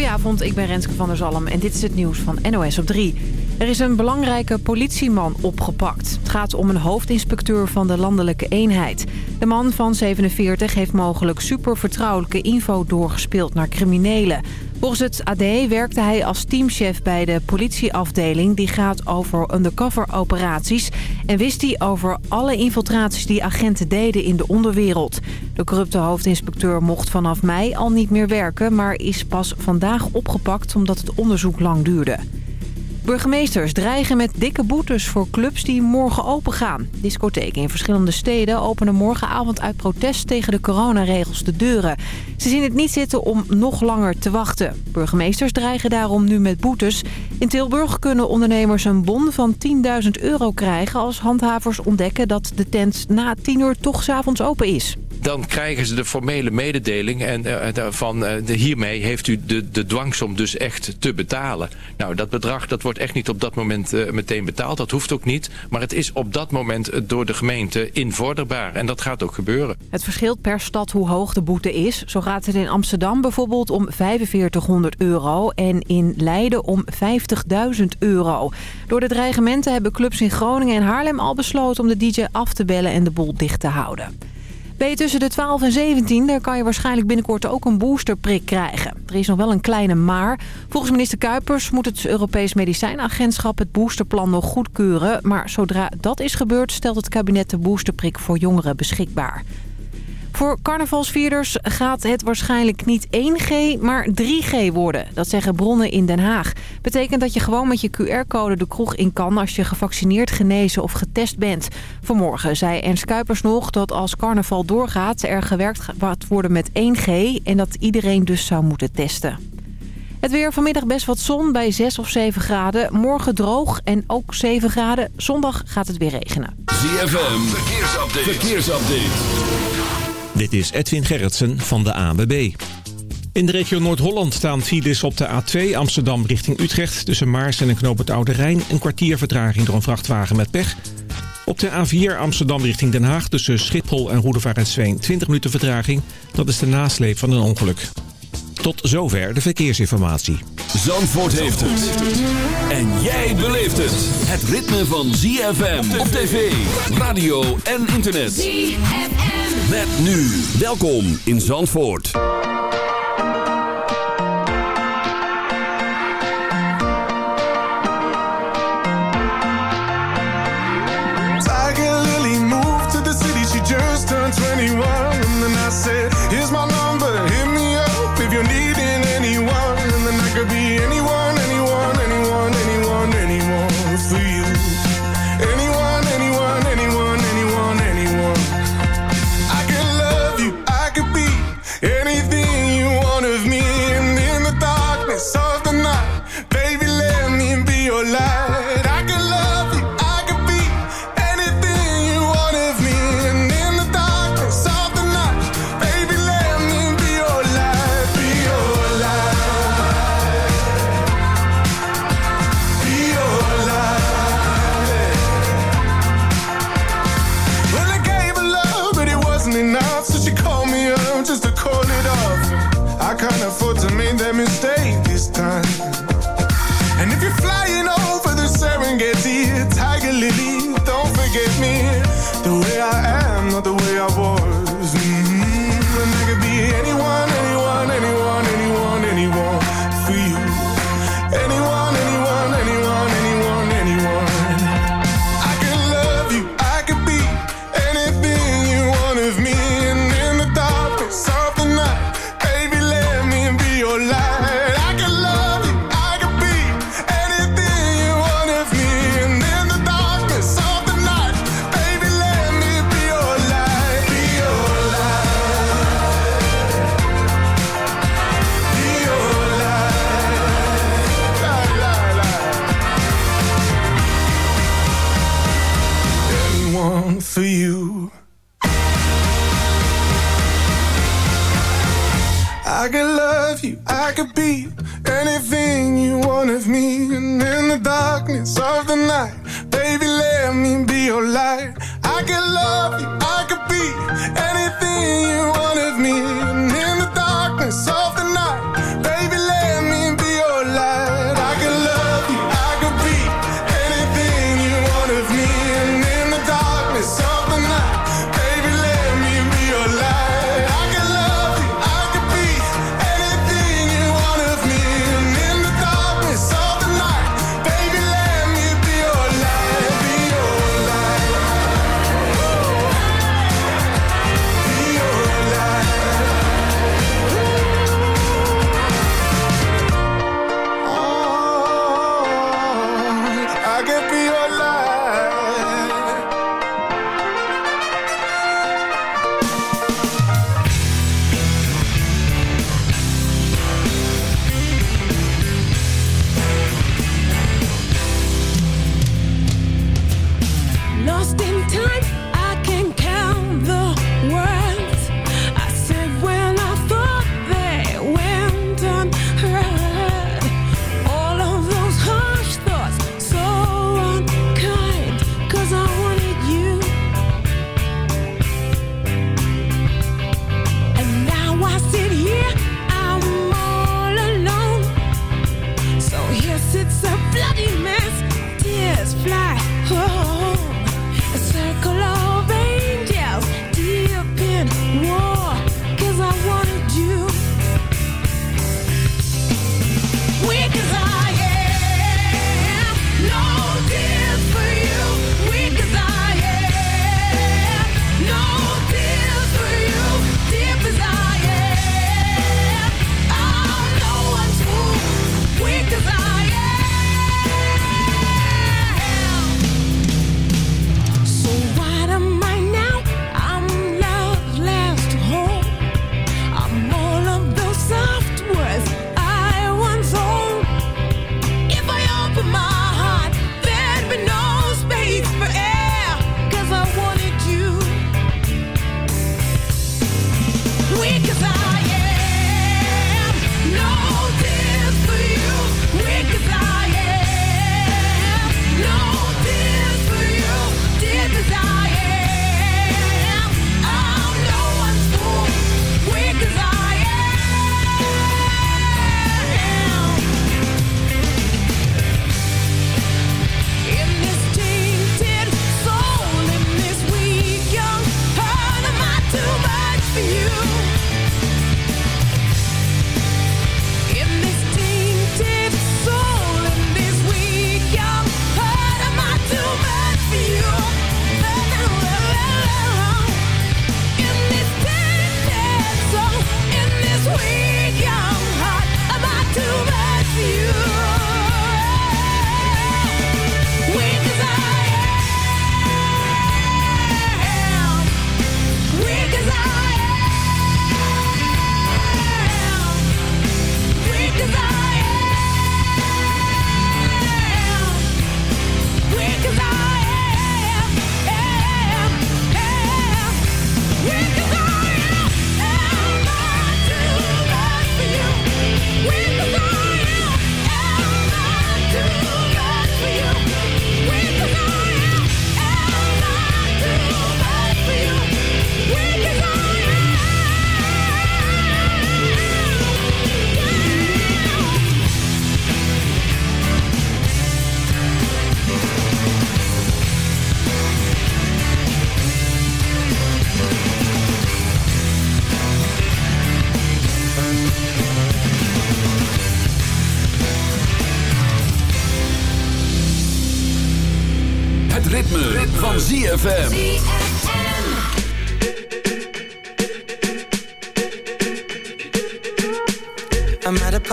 Goedenavond, ik ben Renske van der Zalm en dit is het nieuws van NOS op 3. Er is een belangrijke politieman opgepakt. Het gaat om een hoofdinspecteur van de landelijke eenheid. De man van 47 heeft mogelijk supervertrouwelijke info doorgespeeld naar criminelen. Volgens het AD werkte hij als teamchef bij de politieafdeling... die gaat over undercover operaties... en wist hij over alle infiltraties die agenten deden in de onderwereld. De corrupte hoofdinspecteur mocht vanaf mei al niet meer werken... maar is pas vandaag opgepakt omdat het onderzoek lang duurde. Burgemeesters dreigen met dikke boetes voor clubs die morgen open gaan. Discotheken in verschillende steden openen morgenavond uit protest tegen de coronaregels de deuren. Ze zien het niet zitten om nog langer te wachten. Burgemeesters dreigen daarom nu met boetes. In Tilburg kunnen ondernemers een bon van 10.000 euro krijgen... als handhavers ontdekken dat de tent na 10 uur toch s'avonds open is dan krijgen ze de formele mededeling en uh, van uh, de, hiermee heeft u de, de dwangsom dus echt te betalen. Nou, dat bedrag dat wordt echt niet op dat moment meteen betaald. Dat hoeft ook niet. Maar het is op dat moment door de gemeente invorderbaar. En dat gaat ook gebeuren. Het verschilt per stad hoe hoog de boete is. Zo gaat het in Amsterdam bijvoorbeeld om 4500 euro en in Leiden om 50.000 euro. Door de dreigementen hebben clubs in Groningen en Haarlem al besloten om de DJ af te bellen en de boel dicht te houden. Ben je tussen de 12 en 17, dan kan je waarschijnlijk binnenkort ook een boosterprik krijgen. Er is nog wel een kleine maar. Volgens minister Kuipers moet het Europees Medicijnagentschap het boosterplan nog goedkeuren. Maar zodra dat is gebeurd, stelt het kabinet de boosterprik voor jongeren beschikbaar. Voor carnavalsvierders gaat het waarschijnlijk niet 1G, maar 3G worden. Dat zeggen bronnen in Den Haag. Betekent dat je gewoon met je QR-code de kroeg in kan... als je gevaccineerd, genezen of getest bent. Vanmorgen zei Ernst Kuipers nog dat als carnaval doorgaat... er gewerkt gaat worden met 1G en dat iedereen dus zou moeten testen. Het weer vanmiddag best wat zon bij 6 of 7 graden. Morgen droog en ook 7 graden. Zondag gaat het weer regenen. ZFM, verkeersupdate. verkeersupdate. Dit is Edwin Gerritsen van de ANWB. In de regio Noord-Holland staan files op de A2 Amsterdam richting Utrecht... tussen Maars en een knoop het Oude Rijn. Een kwartier vertraging door een vrachtwagen met pech. Op de A4 Amsterdam richting Den Haag tussen Schiphol en Roedevaart 20 minuten vertraging. Dat is de nasleep van een ongeluk. Tot zover de verkeersinformatie. Zandvoort heeft het. En jij beleeft het. Het ritme van ZFM op tv, radio en internet. ZFM. Met nu. Welkom in Zandvoort. Tiger Lily moved to the city, she just turned 21. And then I said, here's my number, For foot to make them mistake.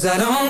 Cause I don't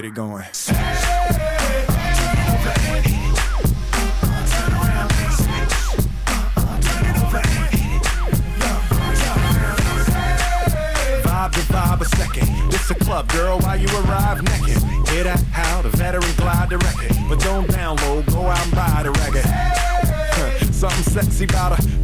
Get it going. Vibe a second. This a club, girl, while you arrive naked. Hear that? How the veteran glide the record. But don't download, go out and buy the record. Something sexy about a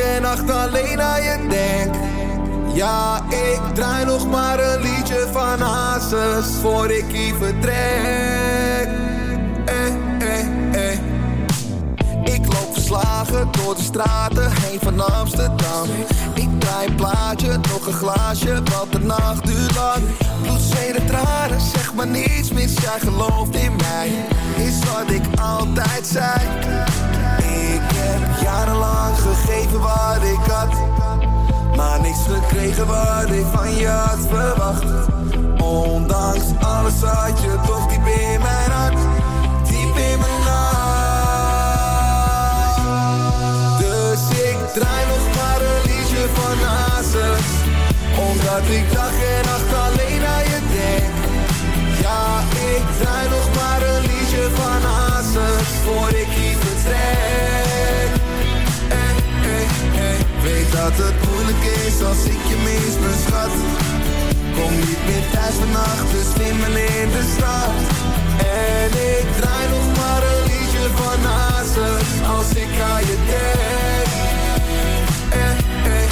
en nacht alleen aan je denk. Ja, ik draai nog maar een liedje van hazes. Voor ik hier vertrek. Eh, eh, eh. Ik loop verslagen door de straten heen van Amsterdam. Ik draai een plaatje, nog een glaasje, want de nacht duurt lang. Bloedzeden tranen, zeg maar niets mis, jij gelooft in mij. Is wat ik altijd zei. Jarenlang gegeven wat ik had. Maar niks gekregen wat ik van je had verwacht. Ondanks alles had je toch diep in mijn hart. Dat het moeilijk is als ik je mis, mijn schat. Kom niet meer thuis vannacht, dus me in de stad. En ik draai nog maar een liedje van Hazes als ik aan je denk. Eh, eh,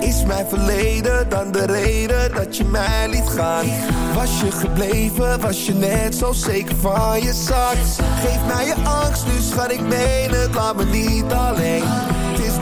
eh. Is mijn verleden dan de reden dat je mij liet gaan? Was je gebleven, was je net zo zeker van je zak? Geef mij je angst, nu schat ik meen het, laat me niet alleen.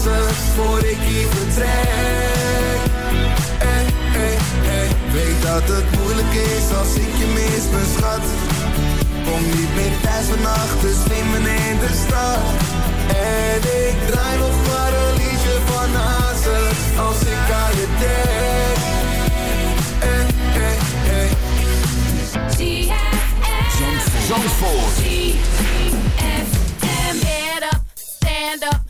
Voor ik hier vertrek. Eh, eh, eh. Weet dat het moeilijk is als ik je mis, mijn schat. Kom niet meer thuis vannacht, dus neem me in de stad. En ik draai nog maar een liedje van Hazes. Als ik aan je denk. Eh, eh, eh. Zandvoort. Get up, stand up,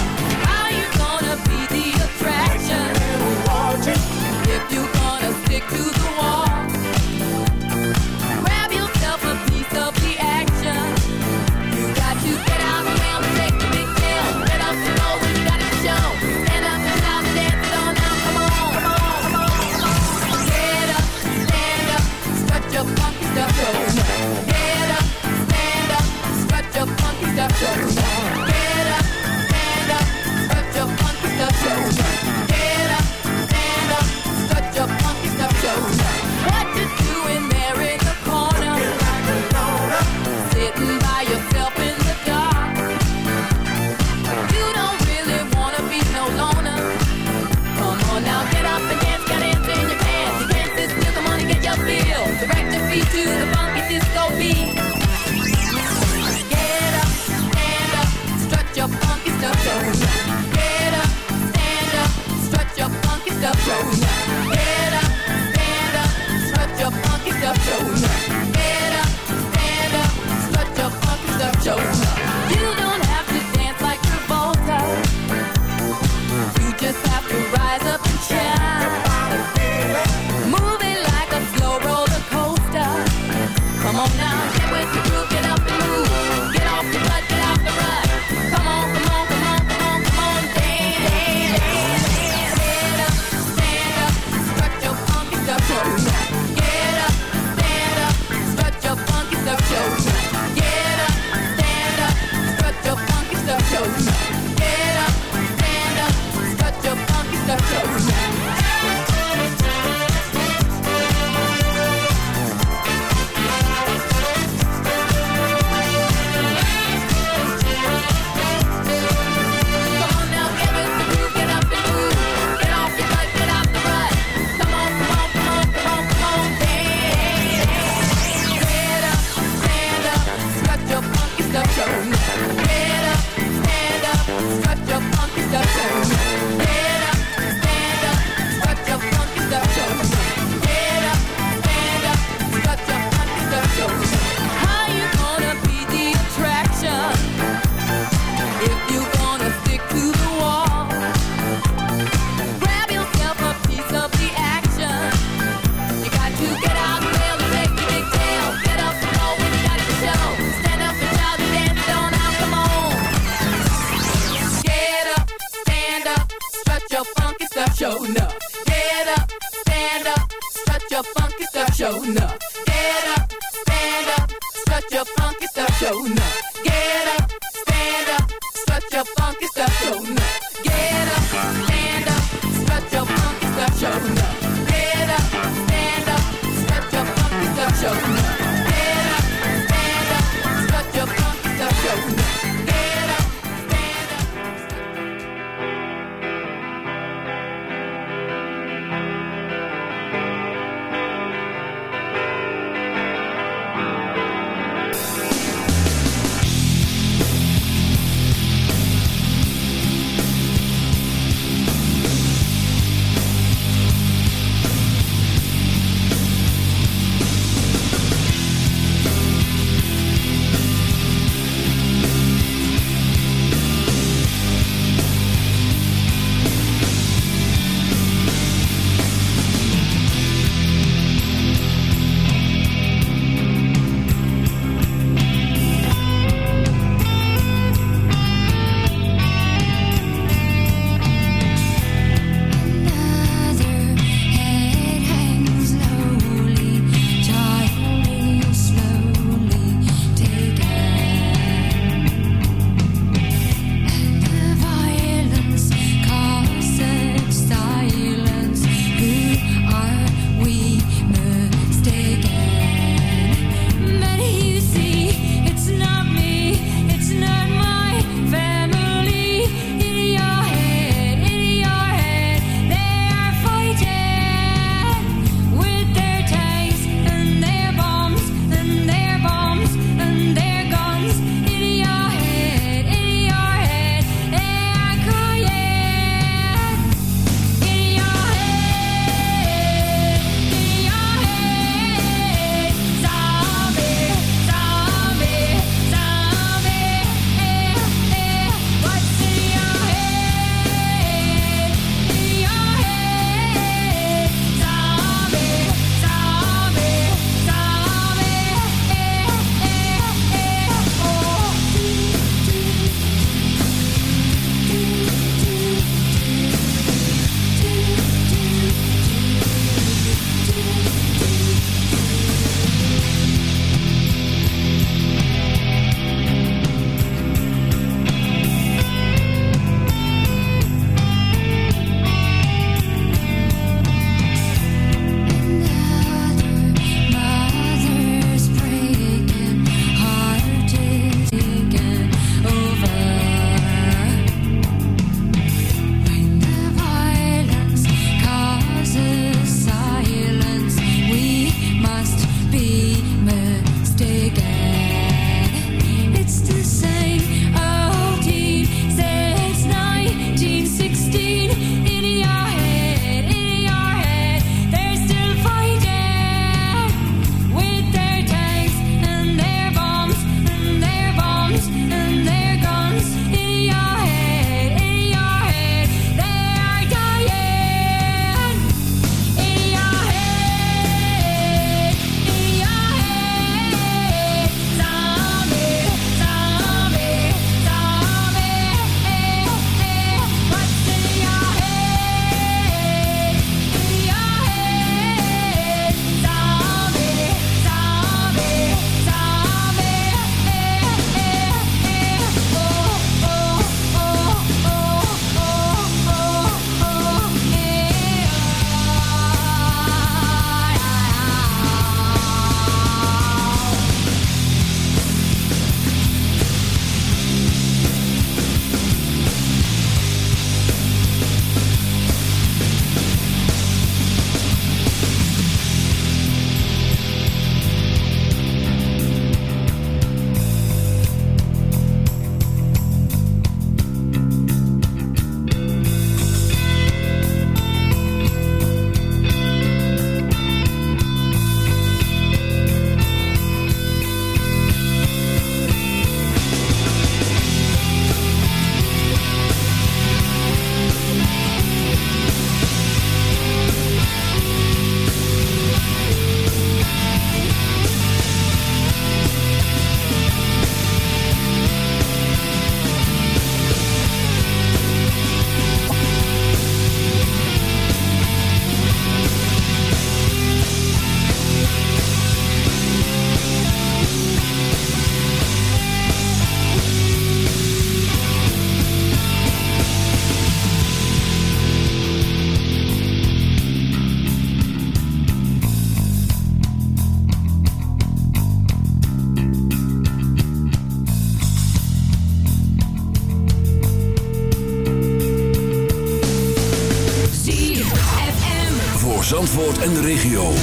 Regio.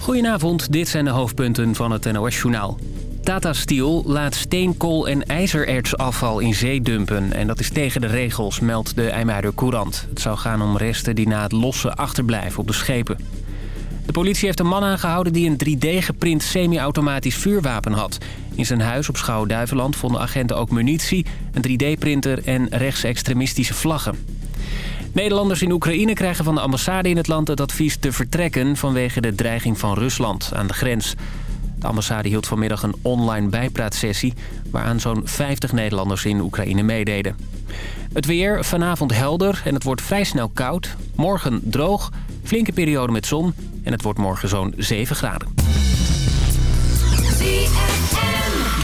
Goedenavond, dit zijn de hoofdpunten van het NOS-journaal. Tata Steel laat steenkool- en ijzerertsafval in zee dumpen. En dat is tegen de regels, meldt de IJmuider Courant. Het zou gaan om resten die na het lossen achterblijven op de schepen. De politie heeft een man aangehouden die een 3D-geprint semi-automatisch vuurwapen had. In zijn huis op Schouwen-Duiveland vonden agenten ook munitie, een 3D-printer en rechtsextremistische vlaggen. Nederlanders in Oekraïne krijgen van de ambassade in het land het advies te vertrekken... vanwege de dreiging van Rusland aan de grens. De ambassade hield vanmiddag een online bijpraatsessie... waaraan zo'n 50 Nederlanders in Oekraïne meededen. Het weer vanavond helder en het wordt vrij snel koud. Morgen droog, flinke periode met zon en het wordt morgen zo'n 7 graden.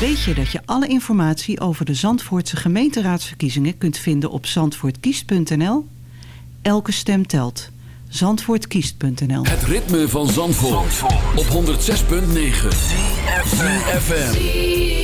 Weet je dat je alle informatie over de Zandvoortse gemeenteraadsverkiezingen kunt vinden op zandvoortkiest.nl? Elke stem telt. Zandvoortkiest.nl Het ritme van Zandvoort, op 106.9. FM.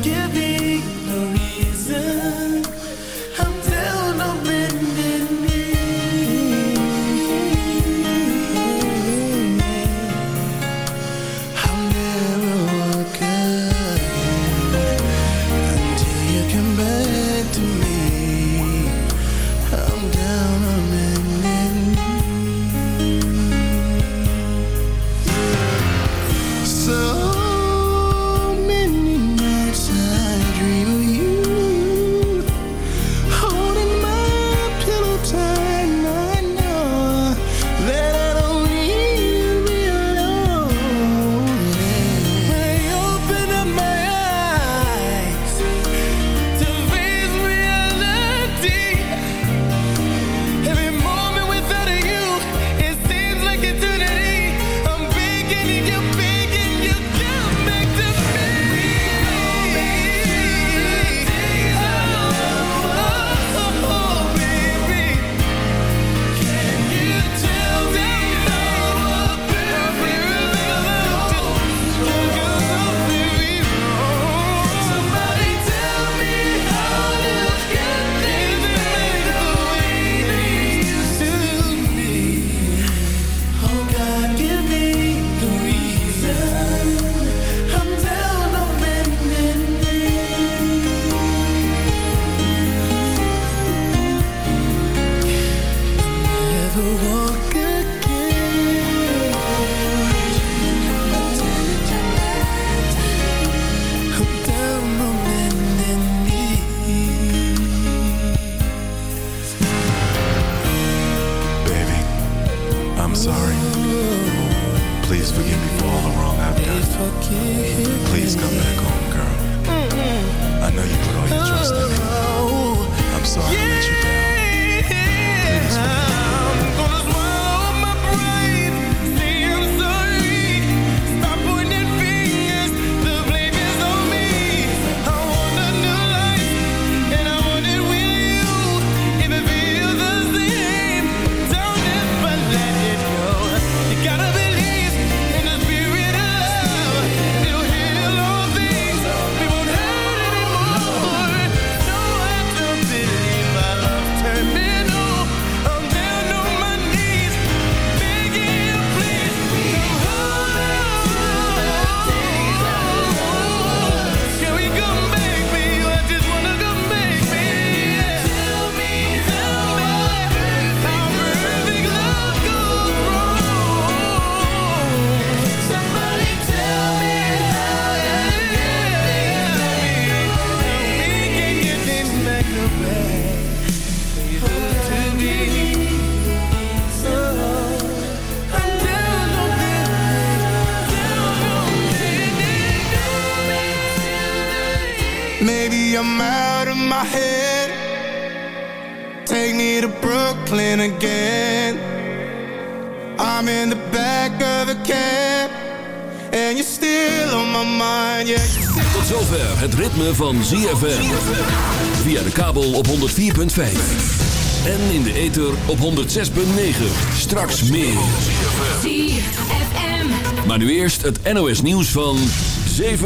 Give me. sorry. Please forgive me for all the wrong I've done. Please come back home, girl. I know you put all your trust in me. I'm sorry I let you down. Please forgive me. I'm out of my head. Take me to Brooklyn again. I'm in the back of a cab. And you're still on my mind, yeah. Tot zover het ritme van ZFM. Via de kabel op 104.5. En in de ether op 106.9. Straks meer. ZFM. Maar nu eerst het NOS nieuws van 7